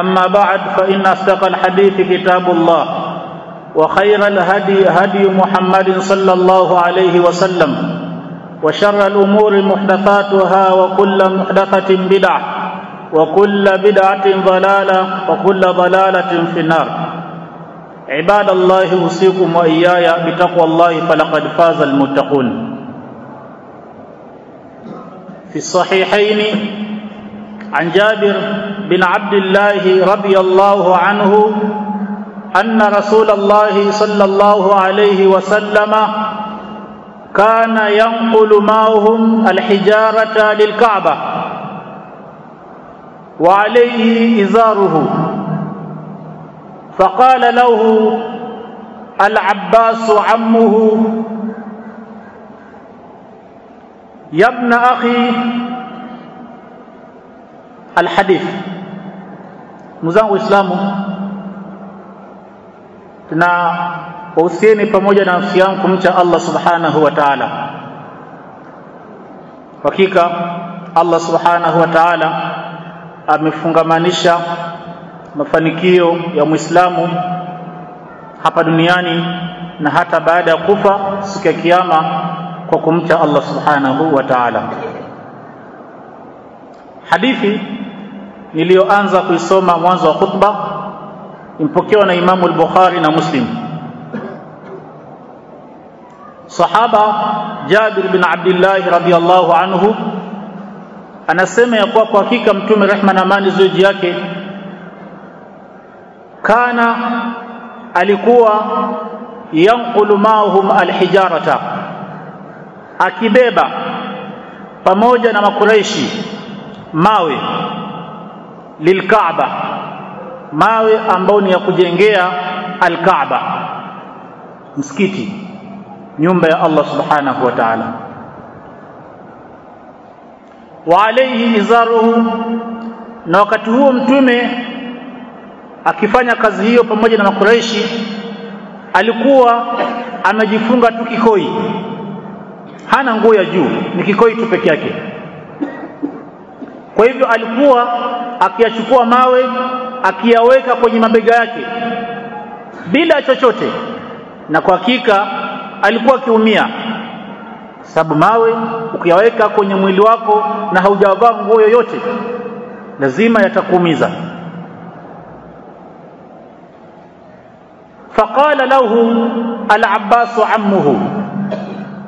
أما بعد فإن أصدق الحديث كتاب الله وخير الهدي هدي محمد صلى الله عليه وسلم وشر الأمور محدثاتها وكل محدثة بدعة وكل بدعة ضلالة وكل ضلالة في النار. عباد الله أوصيكم وإياي بتقوى الله فلقد فاز المتقون. في الصحيحين عن جابر بن عبد الله رضي الله عنه أن رسول الله صلى الله عليه وسلم كان ينقل معهم الحجارة للكعبة وعليه إزاره. فقال له العباس عمه يا ابن أخي alhadith. Mzangu islamu na wahusieni pamoja na nafsi yangu kumcha Allah subhanahu wa ta'ala. Hakika Allah subhanahu wa ta'ala amefungamanisha mafanikio ya Muislamu hapa duniani na hata baada ya kufa siku ya kiyama kwa kumcha Allah subhanahu wa ta'ala. Hadithi niliyoanza kuisoma mwanzo wa khutba impokewa na Imamu al-Bukhari na Muslim. Sahaba Jabir bin Abdullah radhiyallahu anhu anasema ya kuwa kwa hakika Mtume rehma na amani ziwe yake kana alikuwa yanqulu mahum alhijarata akibeba pamoja na makuraishi mawe lilkaaba. Mawe ambayo ni ya kujengea alkaaba. Msikiti. Nyumba ya Allah subhanahu wa ta'ala. Wa alayhi izaruhu. Na wakati huo mtume akifanya kazi hiyo pamoja na makuraishi alikuwa amejifunga tu kikoi. Hana nguo ya juu. Ni kikoi tu peke yake. Kwa hivyo alikuwa akiyachukua mawe akiyaweka kwenye mabega yake bila chochote. Na kwa hakika alikuwa akiumia. Sababu mawe ukiyaweka kwenye mwili wako na haujavaa nguo yoyote lazima yatakuumiza. Faqala lahu al-abbas ammuhu.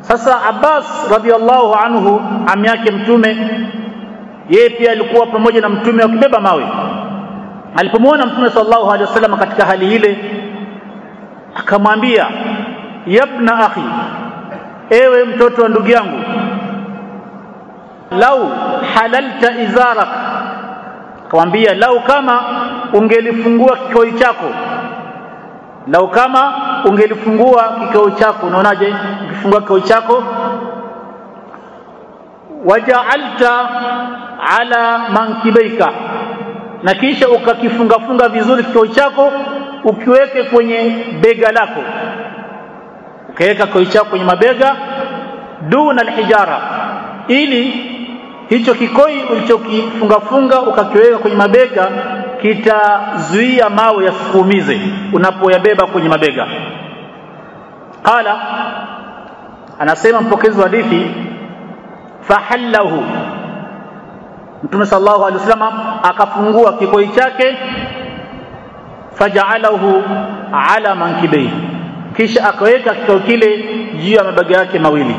Sasa abbas radiyallahu anhu ami yake mtume yeye pia alikuwa pamoja na mtume akibeba mawe. Alipomwona mtume sallallahu alaihi wasallam katika hali ile akamwambia yabna akhi ewe mtoto wa ndugu yangu lau halalta izarak. Akamwambia lau kama ungelifungua kikoi chako lau kama ungelifungua kikao chako. Unaonaje? Ukifungua kikao chako wajaalta ala mankibaika. Na kisha ukakifungafunga vizuri kikao chako ukiweke kwenye bega lako. Ukaweka kikao chako kwenye mabega duna alhijara. Ili hicho kikoi ulichokifungafunga ukakiweka kwenye mabega kitazuia mawe yasikuumize unapoyabeba kwenye mabega. Qala anasema mpokezi wa hadithi fahallahu mtume sallallahu alaihi wasallam akafungua kikoi chake faja'alahu ala mankibei. Kisha akaweka kikao kile juu ya mabega yake mawili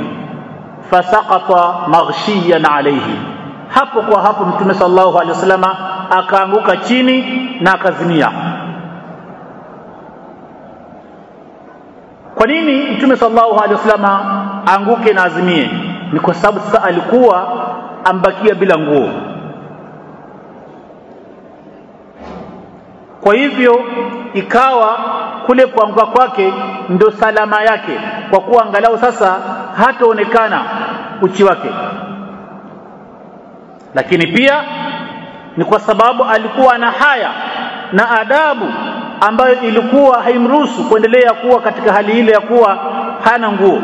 fasaqata maghshiyan alayhi. Hapo kwa hapo mtume sallallahu alaihi wasallam akaanguka chini na akazimia. Kwa nini mtume sallallahu alaihi wasallam anguke na azimie? Ni kwa sababu sasa alikuwa ambakia bila nguo kwa hivyo ikawa kule kuanguka kwake ndo salama yake kwa kuwa angalau sasa hataonekana uchi wake. Lakini pia ni kwa sababu alikuwa na haya na adabu ambayo ilikuwa haimruhusu kuendelea kuwa katika hali ile ya kuwa hana nguo.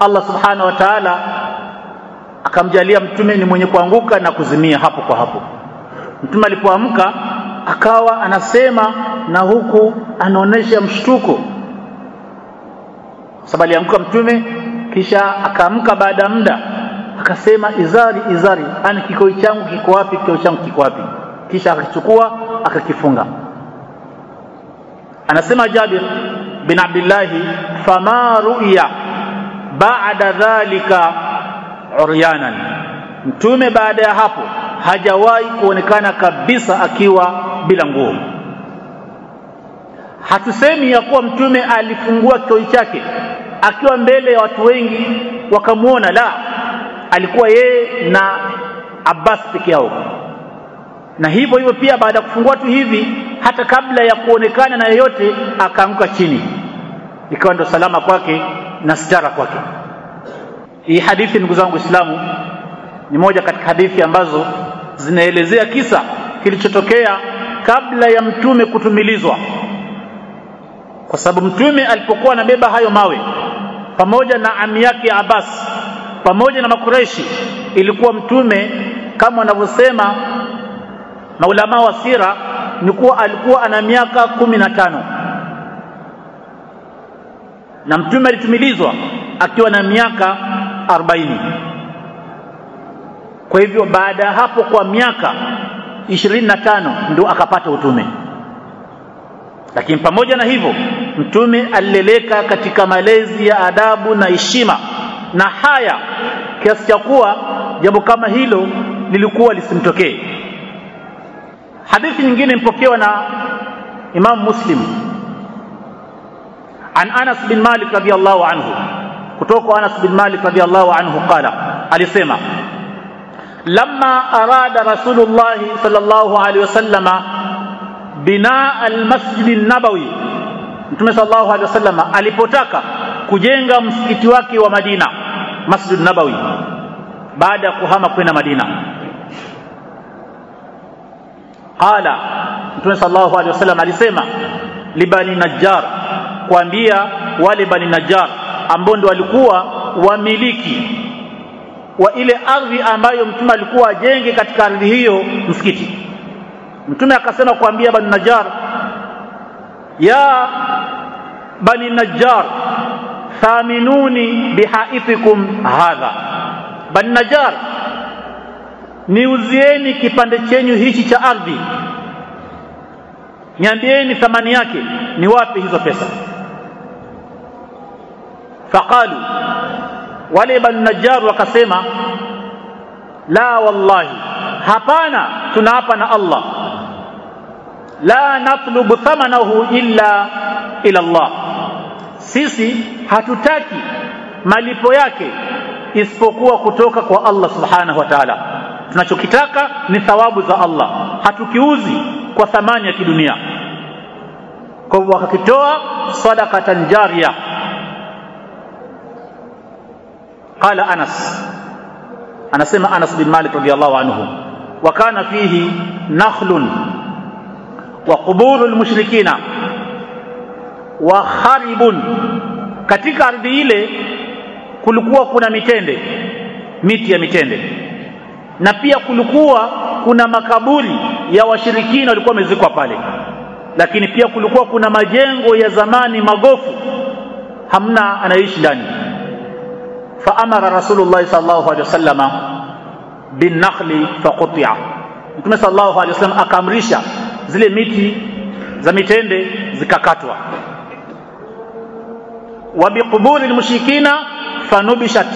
Allah subhanahu wa ta'ala akamjalia mtume ni mwenye kuanguka na kuzimia hapo kwa hapo mtume alipoamka akawa anasema na huku anaonesha mshtuko. Sababu alianguka mtume kisha akaamka baada ya muda akasema izari izari ani kikoi changu kiko wapi kikoi changu kiko wapi? Kisha akachukua akakifunga. Anasema Jabir bin Abdullah fama ru'ya ba'da dhalika uryanan. Mtume baada ya hapo hajawahi kuonekana kabisa akiwa bila nguo. Hatusemi ya kuwa mtume alifungua kitoi chake akiwa mbele ya watu wengi wakamwona la alikuwa yeye na Abbas peke yao. Na hivyo hivyo pia baada ya kufungua tu hivi hata kabla ya kuonekana na yeyote akaanguka chini. Ikawa ndo salama kwake na stara kwake. Hii hadithi ndugu zangu Uislamu ni moja katika hadithi ambazo zinaelezea kisa kilichotokea kabla ya mtume kutumilizwa. Kwa sababu mtume alipokuwa anabeba hayo mawe pamoja na ami yake Abbas pamoja na makureshi ilikuwa mtume kama wanavyosema maulama wa sira ni kuwa alikuwa ana miaka kumi na tano. Na mtume alitumilizwa akiwa na miaka arobaini kwa hivyo baada ya hapo kwa miaka ishirini na tano ndio akapata utume. Lakini pamoja na hivyo mtume alileleka katika malezi ya adabu na heshima. Na haya kiasi cha kuwa jambo kama hilo lilikuwa lisimtokee. Hadithi nyingine mpokewa na Imam Muslim. An Anas bin Malik radhiyallahu anhu. Kutoka Anas bin Malik radhiyallahu anhu qala alisema lamma arada صلى الله عليه وسلم binaa المسجد النبوي Mtume sallallahu alaihi وسلم alipotaka kujenga msikiti wake wa Madina Masjid Nabawi baada ya kuhama kwenda Madina. Qala Mtume sallallahu alaihi wasallam alisema libani Najjar kuambia wale bani Najjar ambao ndio walikuwa wamiliki wa ile ardhi ambayo mtume alikuwa ajenge katika ardhi hiyo msikiti. Mtume akasema kuambia bani Najjar ya bani Najjar thaminuni bihaithikum hadha. Bani Najjar niuzieni kipande chenyu hichi cha ardhi. Niambieni thamani yake ni wapi hizo pesa. Faqalu wale banu Najjar wakasema la wallahi hapana tunaapa na Allah. La natlubu thamanahu illa ila Allah. Sisi hatutaki malipo yake isipokuwa kutoka kwa Allah subhanahu wa ta'ala. Tunachokitaka ni thawabu za Allah. Hatukiuzi kwa thamani ya kidunia. Kwa wakakitoa sadaqatan jariya qala Anas. Anasema Anas bin Malik مالك anhu wa kana fihi nakhlun wa وقبور المشركين wa kharibun. Katika ardhi ile kulikuwa kuna mitende miti ya mitende. Na pia kulikuwa kuna makaburi ya washirikina walikuwa wamezikwa pale. Lakini pia kulikuwa kuna majengo ya zamani magofu. Hamna anaishi ndani faamara rasulullah sallallahu alaihi wasallama bin nakhli faquti'a mtume sallallahu alaihi wasallam akaamrisha zile miti za mitende zikakatwa. Wa biquburi almushrikina fanubishat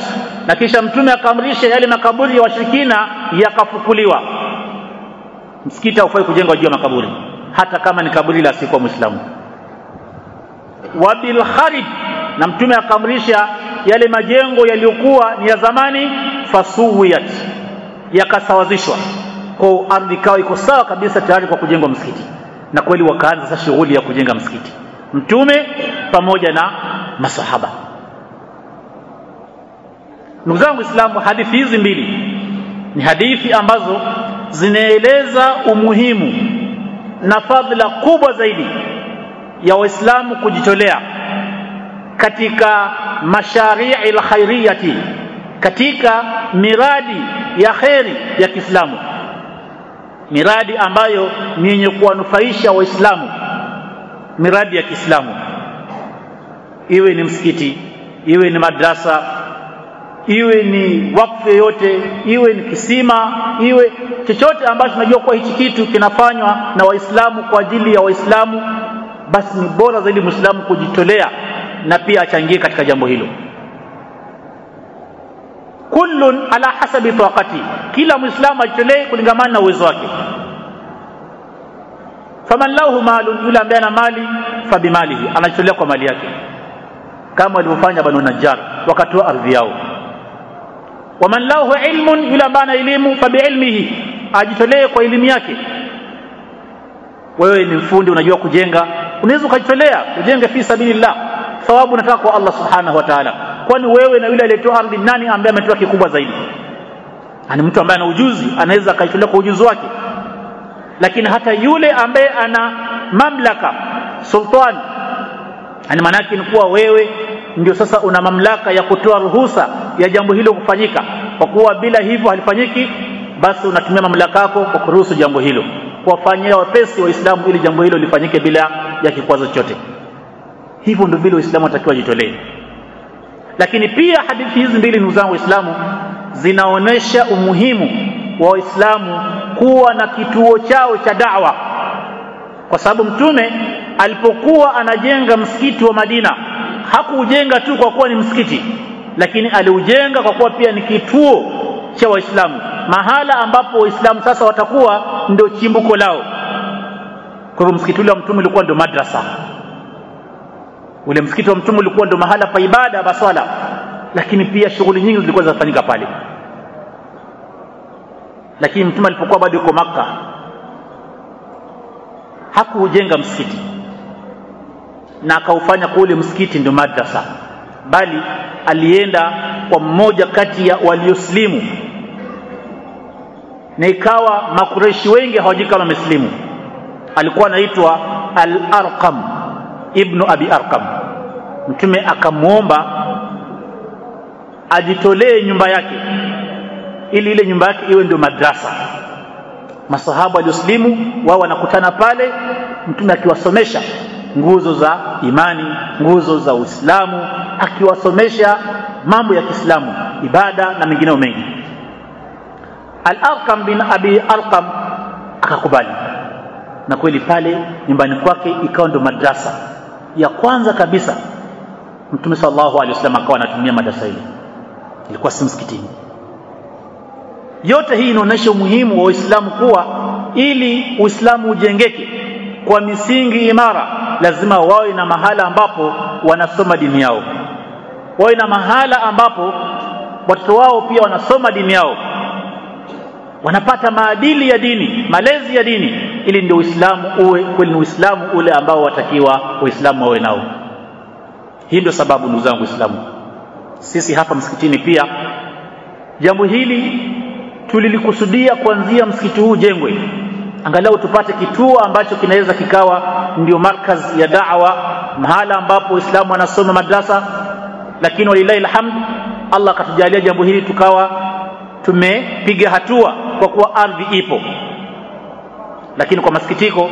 na kisha mtume akaamrisha yale makaburi ya washirikina yakafukuliwa. Msikiti haufai kujengwa juu ya makaburi hata kama ni kaburi la asiyekuwa mwislamu wa bilkharib na mtume akaamrisha yale majengo yaliyokuwa ni ya zamani fasuwiyat yakasawazishwa. Kwa ardhi ikawa iko sawa kabisa tayari kwa kujengwa msikiti. Na kweli wakaanza sasa shughuli ya kujenga msikiti. Mtume pamoja na masahaba. Ndugu zangu islamu hadithi hizi mbili ni hadithi ambazo zinaeleza umuhimu na fadhila kubwa zaidi ya waislamu kujitolea katika masharii alkhairiyati katika miradi ya kheri ya Kiislamu. Miradi ambayo ni yenye kuwanufaisha waislamu. Miradi ya Kiislamu. Iwe ni msikiti iwe ni madrasa iwe ni wakfu yoyote iwe ni kisima iwe chochote ambacho tunajua kuwa hichi kitu kinafanywa na waislamu kwa ajili ya waislamu basi ni bora zaidi muislamu kujitolea na pia achangie katika jambo hilo. Kullun ala hasabi taqati. Kila muislamu ajitolee kulingamana na uwezo wake. Faman lahu malun yule ambaye ana mali fabimalihi anajitolea kwa mali yake. Kama walivyofanya banu najjar wakatoa ardhi yao. Waman lahu ilmun yule ambaye ana elimu fabiilmihi ajitolee kwa elimu yake. Wewe ni mfundi unajua kujenga. Unaweza ukajitolea ujenge fi sabilillah thawabu unatoka kwa Allah subhanahu wa ta'ala. Kwani wewe na yule aliyetoa ardhi nani ambaye ametoa kikubwa zaidi? Ani mtu ambaye ana ujuzi anaweza akaitolea kwa ujuzi wake. Lakini hata yule ambaye ana mamlaka sultan ani maana yake ni kuwa wewe ndio sasa una mamlaka ya kutoa ruhusa ya jambo hilo kufanyika. Kwa kuwa bila hivyo halifanyiki basi unatumia mamlaka yako kwa kuruhusu jambo hilo. Kuwafanyia wepesi waislamu ili jambo hilo lifanyike bila ya kikwazo chochote hivyo ndio vile waislamu watakiwa jitolee lakini pia hadithi hizi mbili ndugu zangu waislamu zinaonesha umuhimu wa waislamu kuwa na kituo chao cha dawa. Kwa sababu mtume alipokuwa anajenga msikiti wa Madina hakuujenga tu kwa kuwa ni msikiti lakini aliujenga kwa kuwa pia ni kituo cha waislamu mahala ambapo waislamu sasa watakuwa ndio chimbuko lao. Kwa hivyo msikiti ule wa mtume ulikuwa ndio madrasa ule msikiti wa mtume ulikuwa ndio mahala pa ibada pa swala. Lakini pia shughuli nyingi zilikuwa zinafanyika pale. Lakini mtume alipokuwa bado yuko makka hakuujenga msikiti. Na akaufanya kwa ule msikiti ndio madrasa. Bali alienda kwa mmoja kati ya walioslimu. Na ikawa makureshi wengi hawajui kama wameslimu. Alikuwa anaitwa al-arqam ibnu abi arqam. Mtume akamwomba ajitolee nyumba yake ili ile nyumba yake iwe ndio madrasa. Masahaba walioslimu wao wanakutana pale mtume akiwasomesha nguzo za imani nguzo za uislamu akiwasomesha mambo ya kiislamu ibada na mengineo mengi. Al-arqam bin abi arqam akakubali. Na kweli pale nyumbani kwake ikawa ndo madrasa ya kwanza kabisa mtume sallallahu alaihi wasallam akawa anatumia madrasa ile ilikuwa si msikitini. Yote hii inaonyesha umuhimu wa Uislamu kuwa ili Uislamu ujengeke kwa misingi imara lazima wawe na mahala ambapo wanasoma dini yao. Wawe na mahala ambapo watoto wao pia wanasoma dini yao. Wanapata maadili ya dini malezi ya dini ili ndio Uislamu uwe kweli ni Uislamu ule ambao watakiwa Waislamu wawe nao. Hii ndio sababu ndugu zangu Waislamu. Sisi hapa msikitini pia jambo hili tulilikusudia kuanzia msikiti huu jengwe angalau tupate kituo ambacho kinaweza kikawa ndio markaz ya da'wa mahala ambapo Uislamu anasoma madrasa. Lakini walilahi alhamd Allah akatujalia jambo hili tukawa tumepiga hatua kwa kuwa ardhi ipo lakini kwa masikitiko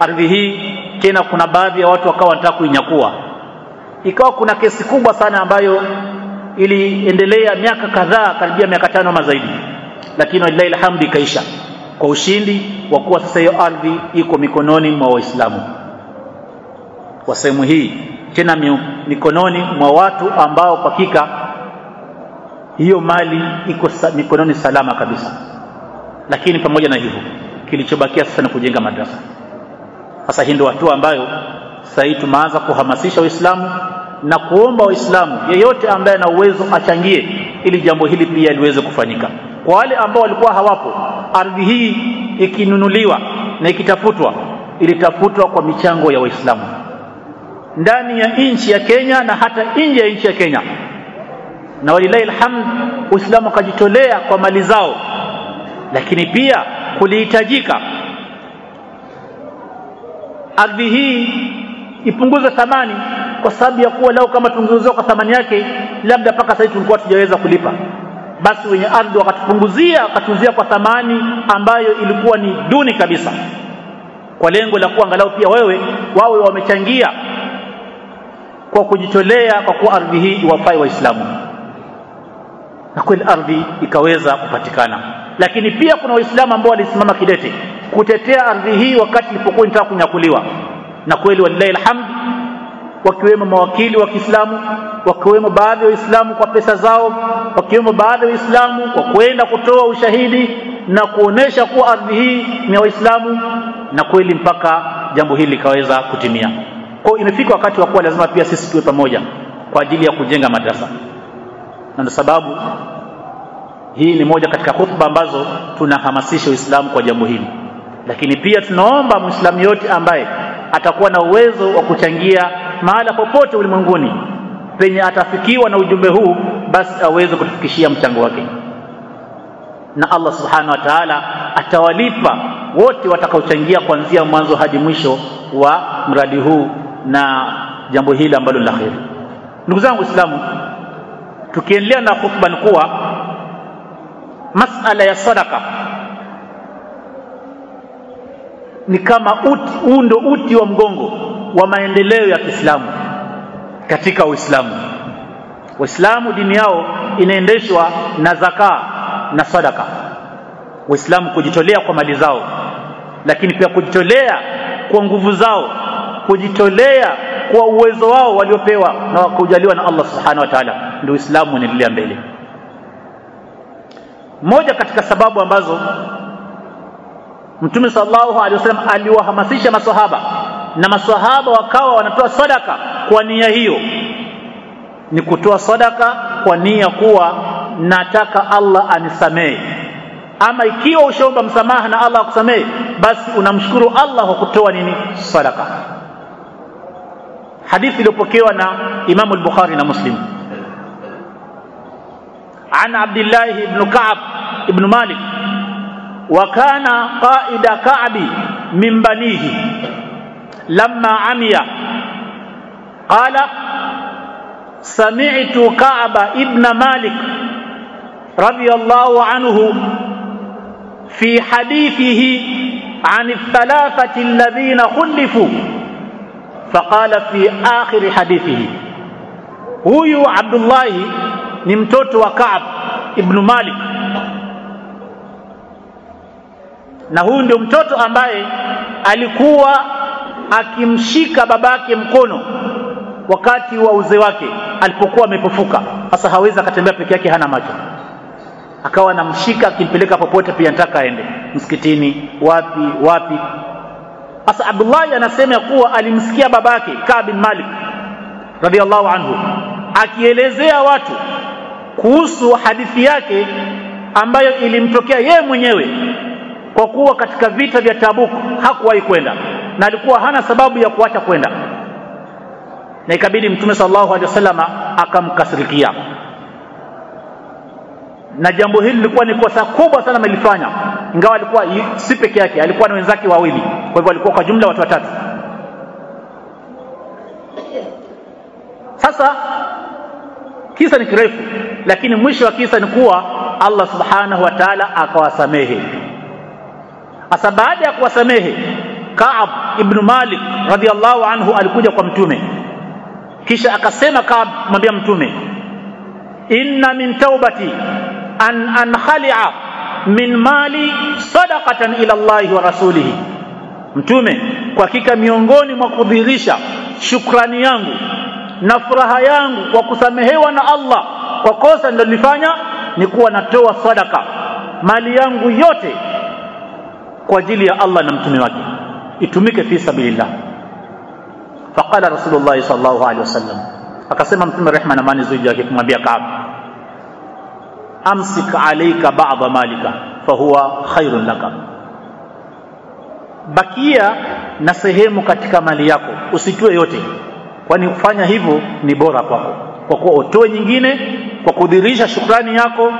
ardhi hii tena kuna baadhi ya watu wakawa wanataka kuinyakua. Ikawa kuna kesi kubwa sana ambayo iliendelea miaka kadhaa karibia miaka tano ama zaidi. Lakini walilahi alhamdi ikaisha. Kwa ushindi wa kuwa sasa hiyo ardhi iko mikononi mwa waislamu. Kwa sehemu hii tena mikononi mwa watu ambao kwa hakika hiyo mali iko mikononi salama kabisa. Lakini pamoja na hivyo kilichobakia sasa ni kujenga madrasa. Sasa hii ndio hatua ambayo sasa hii tumeanza kuhamasisha waislamu na kuomba waislamu yeyote ambaye ana uwezo achangie ili jambo hili pia liweze kufanyika. Kwa wale ambao walikuwa hawapo ardhi hii ikinunuliwa na ikitafutwa ilitafutwa kwa michango ya waislamu. Ndani ya nchi ya Kenya na hata nje ya nchi ya Kenya. Na walilahi alhamd uislamu akajitolea kwa mali zao. Lakini pia kulihitajika. Ardhi hii ipunguze thamani kwa sababu ya kuwa lao kama tungeuzwa kwa thamani yake labda mpaka sasa tulikuwa tujaweza kulipa. Basi wenye ardhi wakatupunguzia wakatuzia kwa thamani ambayo ilikuwa ni duni kabisa. Kwa lengo la kuwa angalau pia wewe wawe wamechangia kwa kujitolea kwa kuwa ardhi hii iwafai waislamu. Na kweli ardhi ikaweza kupatikana lakini pia kuna waislamu ambao walisimama kidete kutetea ardhi hii wakati ilipokuwa inataka kunyakuliwa. Na kweli wallahi alhamd wakiwemo mawakili wa Kiislamu wakiwemo baadhi ya waislamu kwa pesa zao wakiwemo baadhi ya waislamu kwa kwenda kutoa ushahidi na kuonesha kuwa ardhi hii ni ya waislamu na kweli mpaka jambo hili likaweza kutimia. Kwa imefika wakati wa kuwa lazima pia sisi tuwe pamoja kwa ajili ya kujenga madrasa. Na sababu hii ni moja katika hutuba ambazo tunahamasisha Uislamu kwa jambo hili. Lakini pia tunaomba Muislamu yote ambaye atakuwa na uwezo wa kuchangia mahala popote ulimwenguni penye atafikiwa na ujumbe huu basi aweze kutufikishia mchango wake. Na Allah subhanahu wa ta'ala atawalipa wote watakaochangia kuanzia mwanzo hadi mwisho wa mradi huu na jambo hili ambalo la kheri. Ndugu zangu waislamu tukiendelea na khutba ni kuwa masala ya sadaka ni kama uti huu ndo uti wa mgongo wa maendeleo ya Kiislamu katika Uislamu. Waislamu dini yao inaendeshwa na zaka na sadaka uislamu kujitolea kwa mali zao lakini pia kujitolea kwa nguvu zao kujitolea kwa uwezo wao waliopewa na kujaliwa na Allah subhanahu wa ta'ala. Ndio Uislamu unaendelea mbele moja katika sababu ambazo Mtume sallallahu alaihi wasallam aliwahamasisha maswahaba na maswahaba wakawa wanatoa sadaka kwa nia hiyo ni kutoa sadaka kwa nia kuwa nataka Allah anisamehe. Ama ikiwa ushaomba msamaha na Allah akusamehe basi unamshukuru Allah kwa kutoa nini? Sadaka. Hadithi iliyopokewa na Imamu al-Bukhari na Muslim عن عبد الله بن كعب بن مالك. وكان قائد كعب من بنيه. لما عمي. قال سمعت كعب ابن مالك رضي الله عنه في حديثه عن الثلاثة الذين خلفوا. فقال في آخر حديثه huyu Abdullahi ni mtoto wa Kaab ibn Malik. Na huyu ndio mtoto ambaye alikuwa akimshika babake mkono wakati wa uzee wake alipokuwa amepofuka. Sasa hawezi akatembea peke yake hana macho. Akawa anamshika akimpeleka popote pia nataka aende. Msikitini wapi wapi? Sasa Abdullah anasema kuwa alimsikia babake Kaab bin Malik radhiallahu anhu akielezea watu kuhusu hadithi yake ambayo ilimtokea yeye mwenyewe. Kwa kuwa katika vita vya Tabuk hakuwahi kwenda na alikuwa hana sababu ya kuacha kwenda. Na ikabidi mtume sallallahu alaihi wasallam akamkasirikia. Na jambo hili lilikuwa ni kosa kubwa sana amelifanya ingawa alikuwa si peke yake alikuwa na wenzake wawili. Kwa hivyo alikuwa kwa jumla watu watatu. Sasa kisa ni kirefu lakini mwisho wa kisa ni kuwa Allah subhanahu wa ta'ala akawasamehe. Hasa baada ya kuwasamehe Kaab ibn Malik radhiallahu anhu alikuja kwa mtume. Kisha akasema Kaab mwambia mtume inna min taubati an ankhali'a min mali sadaqatan ila Allah wa rasulihi. Mtume kwa hakika miongoni mwa kudhihirisha shukrani yangu na furaha yangu kwa kusamehewa na Allah. Kwa kosa nililofanya ni kuwa natoa sadaka. Mali yangu yote kwa ajili ya Allah na mtume wake. Itumike fi sabilillah. Faqala rasulullah sallallahu alaihi wasallam. Akasema mtume rehma na amani zuri yake kumwambia Kaab amsik alayka ba'd malika fahuwa khairun laka. Bakia na sehemu katika mali yako usitue yote kwani kufanya hivyo ni bora kwako. Kwa kuwa utoe nyingine kwa kudhirisha shukrani yako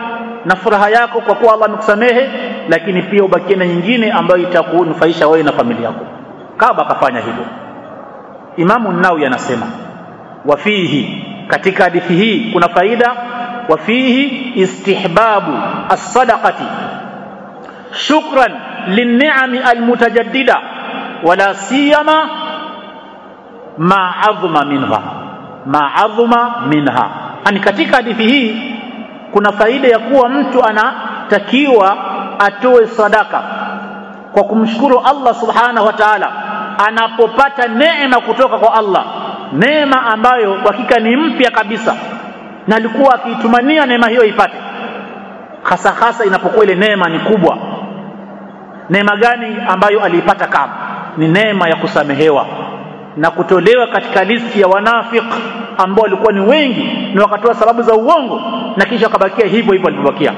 na furaha yako kwa kuwa Allah amekusamehe lakini pia ubakie na nyingine ambayo itakunufaisha wewe na familia yako. Kaba akafanya hivyo. Imamu nawi anasema wafihi katika hadithi hii kuna faida wafihi istihbabu as-sadaqati shukran linni'ami almutajaddida wala siyama ma adhma minha. Ma minha. Ani katika hadithi hii kuna faida ya kuwa mtu anatakiwa atoe sadaka kwa kumshukuru Allah subhanahu wa ta'ala. Anapopata neema kutoka kwa Allah. Neema ambayo hakika ni mpya kabisa. Na alikuwa akiitumania neema hiyo ipate. Hasa hasa inapokuwa ile neema ni kubwa. Neema gani ambayo aliipata kama ni neema ya kusamehewa na kutolewa katika listi ya wanafik ambao walikuwa ni wengi na wakatoa sababu za uongo na kisha wakabakia hivyo hivyo walivyobakia.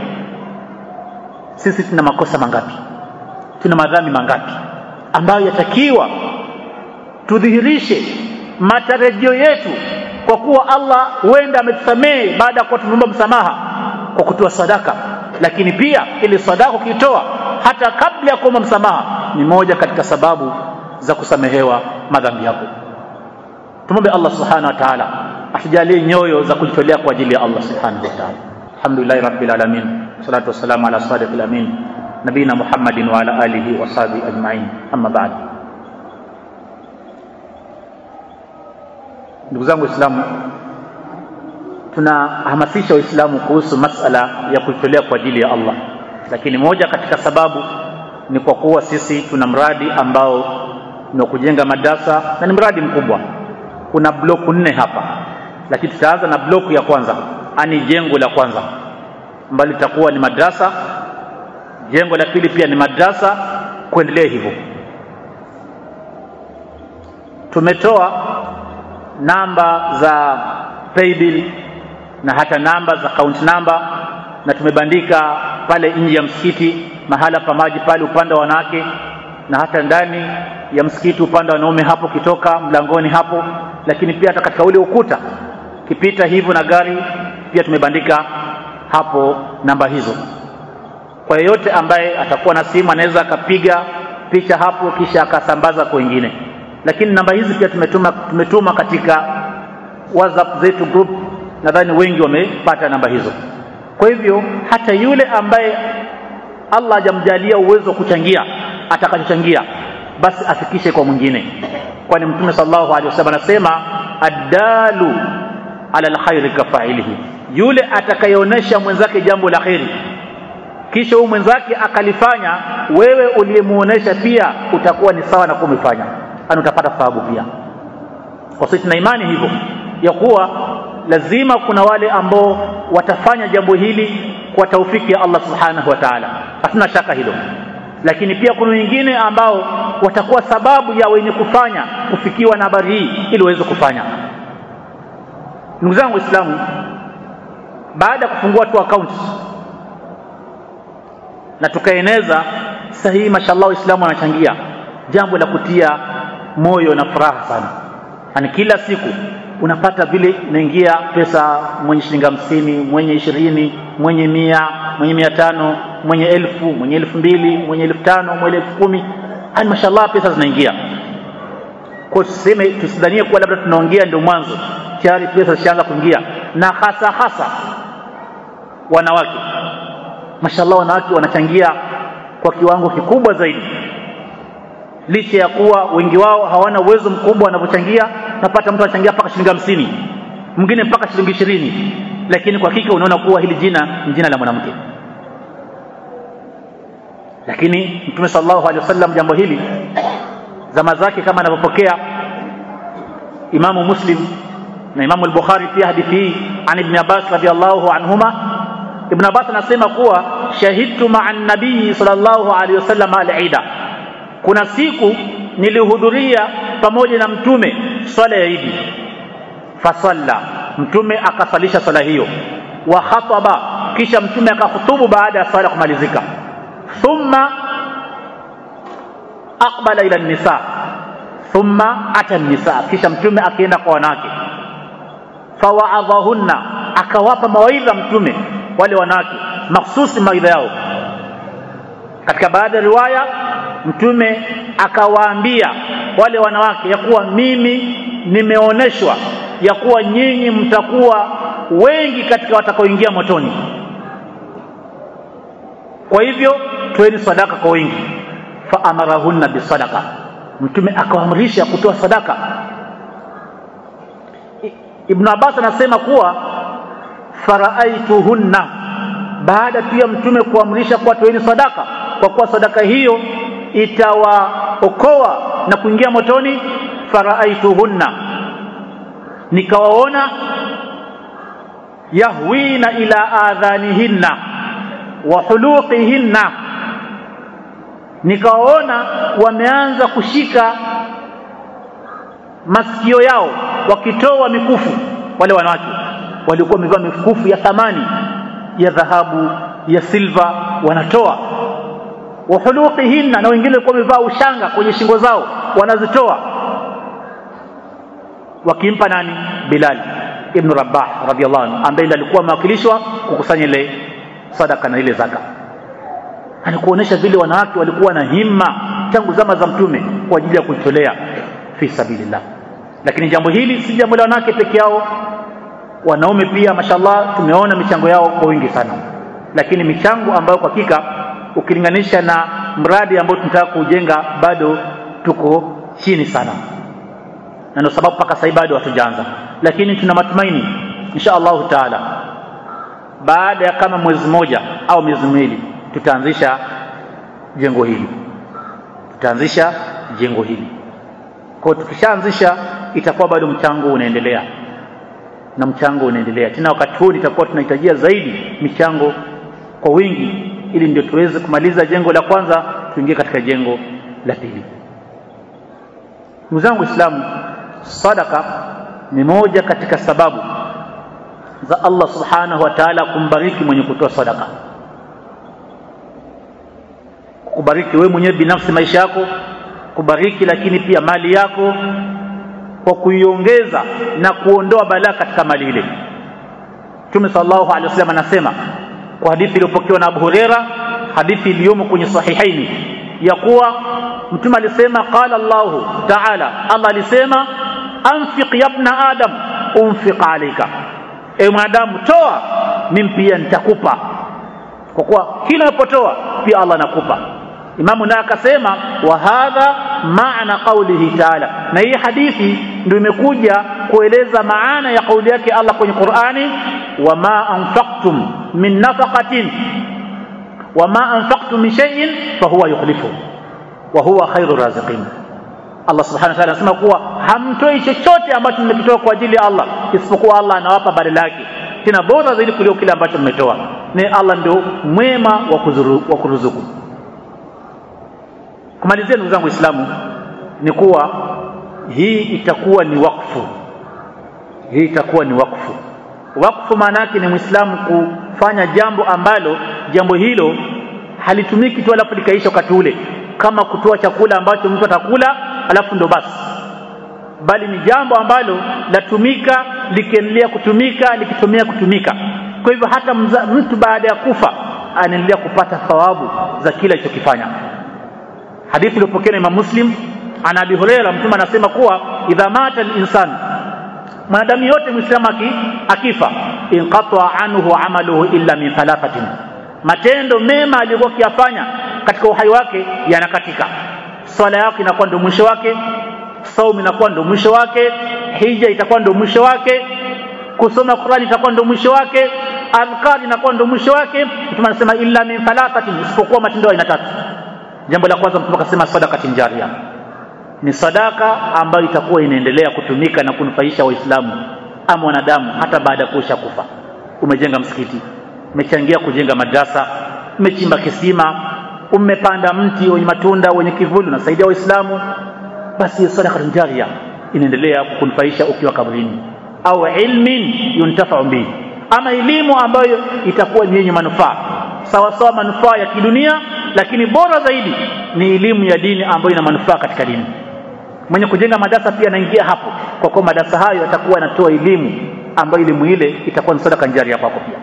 Sisi tuna makosa mangapi? Tuna madhambi mangapi? Ambayo yatakiwa tudhihirishe matarajio yetu kwa kuwa Allah huenda ametusamehe baada ya kuwa tumeomba msamaha kwa kutoa sadaka. Lakini pia ili sadaka ukitoa hata kabla ya kuomba msamaha ni moja katika sababu za kusamehewa madhambi yako. Tumombe Allah subhanahu wa ta'ala atujalie nyoyo za kujitolea kwa ajili ya Allah subhanahu wa ta'ala. Alhamdulillah rabbil alamin salatu wassalamu ala sadiqil amin nabina muhammadin wa ala alihi wa sahbihi ajma'in. Amma ba'd. Ndugu zangu waislamu tunahamasisha waislamu kuhusu masala ya kujitolea kwa ajili ya Allah. Lakini moja katika sababu ni kwa kuwa sisi tuna mradi ambao ni wa kujenga madarasa na ni mradi mkubwa. Kuna bloku nne hapa lakini tutaanza na bloku ya kwanza ani jengo la kwanza ambalo litakuwa ni madrasa. Jengo la pili pia ni madrasa kuendelea hivyo. Tumetoa namba za paybill na hata namba za account number na tumebandika pale nje ya msikiti mahala pa maji pale upande wa wanawake na hata ndani ya msikiti upande wa wanaume hapo kitoka mlangoni hapo lakini pia hata katika ule ukuta kipita hivyo na gari pia tumebandika hapo namba hizo. Kwa yeyote ambaye atakuwa na simu anaweza akapiga picha hapo kisha akasambaza kwa wengine. Lakini namba hizi pia tumetuma tumetuma katika whatsapp zetu group nadhani wengi wamepata namba hizo. Kwa hivyo hata yule ambaye Allah hajamjalia uwezo wa kuchangia atakachochangia basi afikishe kwa mwingine. Kwani mtume sallallahu alaihi wasallam anasema addalu ala alkhairi kafailihi yule atakayeonesha mwenzake jambo la kheri kisha huyu mwenzake akalifanya wewe uliyemuonesha pia utakuwa ni sawa na kumefanya ana utapata thawabu pia. Kwa sisi tuna imani hivyo ya kuwa lazima kuna wale ambao watafanya jambo hili kwa taufiki ya Allah subhanahu wa ta'ala. Hatuna shaka hilo lakini pia kuna wengine ambao watakuwa sababu ya wenye kufanya kufikiwa na habari hii ili waweze kufanya. Ndugu zangu waislamu baada ya kufungua tu akaunti na tukaeneza sahihi mashallah waislamu wanachangia. Jambo la kutia moyo na furaha sana. Yani kila siku unapata vile inaingia pesa mwenye shilingi hamsini mwenye ishirini mwenye mia mwenye mia tano mwenye elfu mwenye elfu mbili mwenye elfu tano mwenye elfu kumi. Yani mashallah pesa zinaingia. Kwa tuseme tusidhanie kuwa labda tunaongea ndio mwanzo. Tayari pesa zishaanza kuingia. Na hasa hasa wanawake. Mashallah wanawake wanachangia kwa kiwango kikubwa zaidi licha ya kuwa wengi wao hawana uwezo mkubwa wanavyochangia napata mtu anachangia mpaka shilingi hamsini mwingine mpaka shilingi ishirini. Lakini kwa hakika unaona kuwa hili jina ni jina la mwanamke. Lakini mtume sallallahu alaihi wasallam jambo hili zama zake kama anavyopokea imamu muslim na imamu al-bukhari pia hadithi hii an ibn abbas radiyallahu anhuma. Ibn abbas anasema kuwa shahidtu ma'a nabii sallallahu alaihi wasallam al-ida kuna siku nilihudhuria pamoja na mtume swala ya idi. Fasalla. Mtume akasalisha swala hiyo. Wa khataba. Kisha mtume akahutubu baada ya swala kumalizika. Thumma aqbala ila nisa thumma ata nisa kisha mtume akienda kwa wanawake. Fawaadhahunna akawapa mawaidha mtume wale wanawake. Mahsusi mawaidha yao. Katika baadhi ya riwaya mtume akawaambia wale wanawake ya kuwa mimi nimeoneshwa ya kuwa nyinyi mtakuwa wengi katika watakaoingia motoni. Kwa hivyo toeni sadaka kwa wingi. Fa amarahunna bisadaka mtume akawaamrisha kutoa sadaka. Ibn abbas anasema kuwa faraaituhunna baada tu ya mtume kuamrisha kuwa toeni sadaka kwa kuwa sadaka hiyo itawaokoa na kuingia motoni faraaituhunna nikawaona yahwina ila adhanihinna wa huluqihinna nikawaona wameanza kushika masikio yao wakitoa mikufu wale wanawake walikuwa wamevaa mikufu ya thamani ya dhahabu ya silva wanatoa wa huluqihinna na wengine walikuwa wamevaa ushanga kwenye shingo zao wanazitoa. Wakimpa nani? Bilal ibn Rabah radhiallahu anhu ambaye alikuwa mwakilishwa kukusanya ile sadaka na ile zaka. Anakuonesha vile wanawake walikuwa na himma tangu zama za mtume kwa ajili ya kujitolea fi sabilillah. Lakini jambo hili si jambo la wanawake peke yao. Wanaume pia mashallah tumeona michango yao kwa wingi sana. Lakini michango ambayo kwa hakika ukilinganisha na mradi ambao tunataka kujenga bado tuko chini sana. Na ndio sababu paka sasa bado hatujaanza. Lakini tuna matumaini insha Allahu taala baada ya kama mwezi mmoja au miezi miwili tutaanzisha jengo hili. Tutaanzisha jengo hili. Kwa tukishaanzisha itakuwa bado mchango unaendelea. Na mchango unaendelea. Tena wakati huu nitakuwa tunahitajia zaidi michango kwa wingi ili ndio tuweze kumaliza jengo la kwanza tuingie katika jengo la pili. Ndugu zangu sadaka ni moja katika sababu za Allah subhanahu wa ta'ala kumbariki mwenye kutoa sadaka. Kubariki wewe mwenyewe binafsi maisha yako kubariki lakini pia mali yako kwa kuiongeza na kuondoa balaa katika mali ile. Mtume sallallahu alaihi wasallam anasema kwa hadithi iliyopokewa na Abu Huraira hadithi iliyomo kwenye sahihaini ya kuwa Mtume alisema qala Allahu ta'ala Allah alisema anfiq ya ibn adam unfiq alayka e mwanadamu toa mimi pia nitakupa kwa kuwa kila unapotoa pia Allah anakupa Imamu naye akasema wa hadha maana qaulihi ta'ala na hii hadithi ndio imekuja kueleza maana ya kauli yake Allah kwenye Qur'ani wama anfaqtum min nafaqatin. Wama anfaqtum min shay'in fahuwa yukhlifu. Wa huwa khairu raziqin. Allah subhanahu wa ta'ala anasema kuwa hamtoi chochote ambacho mmekitoa kwa ajili ya Allah isipokuwa Allah anawapa badala yake. Tena bora zaidi kuliko kile ambacho mmetoa. Ni Allah ndio mwema wa kuzuru, wa kuruzuku. Kumalizia ndugu zangu waislamu ni kuwa hii itakuwa ni wakfu. Hii itakuwa ni wakfu. Wakfu maana yake ni muislamu kufanya jambo ambalo jambo hilo halitumiki tu alafu likaisha wakati ule kama kutoa chakula ambacho mtu atakula alafu ndo basi. Bali ni jambo ambalo latumika likiendelea kutumika likitumia kutumika. Kwa hivyo hata mza, mtu baada ya kufa anaendelea kupata thawabu za kila alichokifanya. Hadithi iliyopokea na Imam Muslim ana Abi Huraira mtume anasema kuwa idha mata al-insan mwanadamu yote muislamu akifa inqata anhu amaluhu illa min thalathatin matendo mema aliyokuwa akiyafanya katika uhai wake yanakatika. Swala yake inakuwa ndio mwisho wake saumu inakuwa ndio mwisho wake hija itakuwa ndio mwisho wake kusoma Qur'ani itakuwa ndio mwisho wake adhkar inakuwa ndio mwisho wake. Mtume anasema illa min thalathatin isipokuwa matendo aina tatu jambo la kwanza mtume akasema sadaqatin jaria ni sadaka ambayo itakuwa inaendelea kutumika na kunufaisha waislamu ama wanadamu hata baada ya kuisha kufa. Umejenga msikiti umechangia kujenga madrasa umechimba kisima umepanda mti wenye matunda wenye kivuli unasaidia waislamu basi sadaka jaria inaendelea kukunufaisha ukiwa kaburini. Au ilmin yuntafau bihi ama elimu ambayo itakuwa ni yenye manufaa. Sawa sawa manufaa ya kidunia lakini bora zaidi ni elimu ya dini ambayo ina manufaa katika dini mwenye kujenga madarasa pia anaingia hapo kwa kuwa madarasa hayo yatakuwa yanatoa elimu ambayo elimu ile itakuwa ni sadaka njari kwako pia.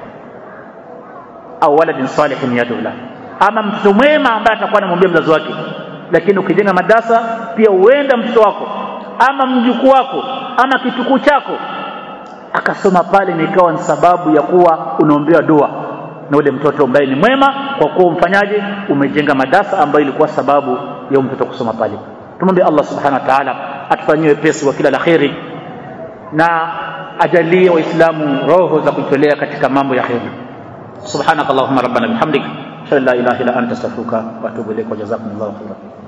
Au waladin salihin yadula ama mtoto mwema ambaye atakuwa anamwambia mzazi wake. Lakini ukijenga madarasa pia uenda mtoto wako ama mjukuu wako ama kitukuu chako akasoma pale nikawa ikawa ni sababu ya kuwa unaombea dua na ule mtoto ambaye ni mwema kwa kuwa umfanyaje umejenga madasa ambayo ilikuwa sababu ya mtoto kusoma pale tumwombe Allah subhanahu wa ta'ala atufanyie wepesi wa kila la kheri na ajalie waislamu roho za kujitolea katika mambo ya kheri. Subhanakallahumma rabbana bihamdik an la ilaha illa anta astaghfiruka wa atubu ilaik jazakumullahu khairan